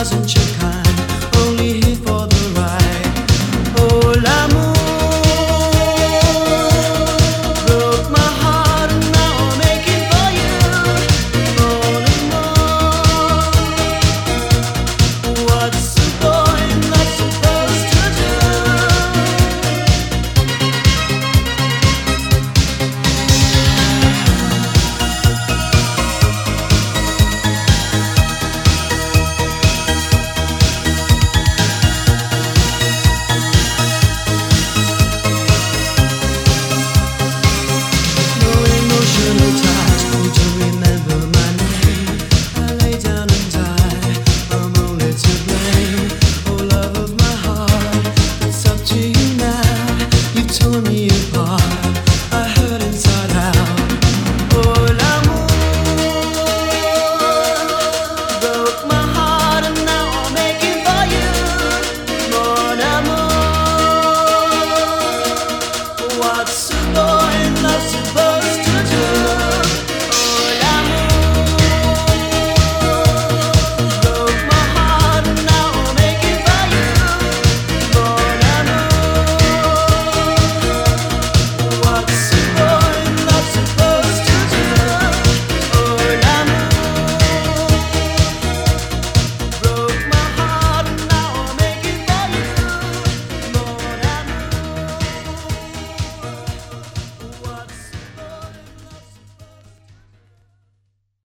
wasn't true. pull me apart.